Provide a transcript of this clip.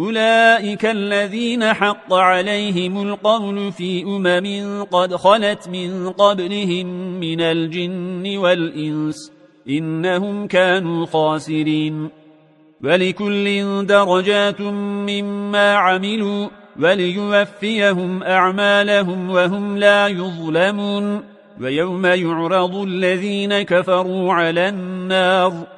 أولئك الذين حق عليهم القول في أمم قد خلت من قبلهم من الجن والإنس إنهم كانوا خاسرين ولكل درجات مما عملوا وليوفيهم أعمالهم وهم لا يظلمون ويوم يعرض الذين كفروا على النار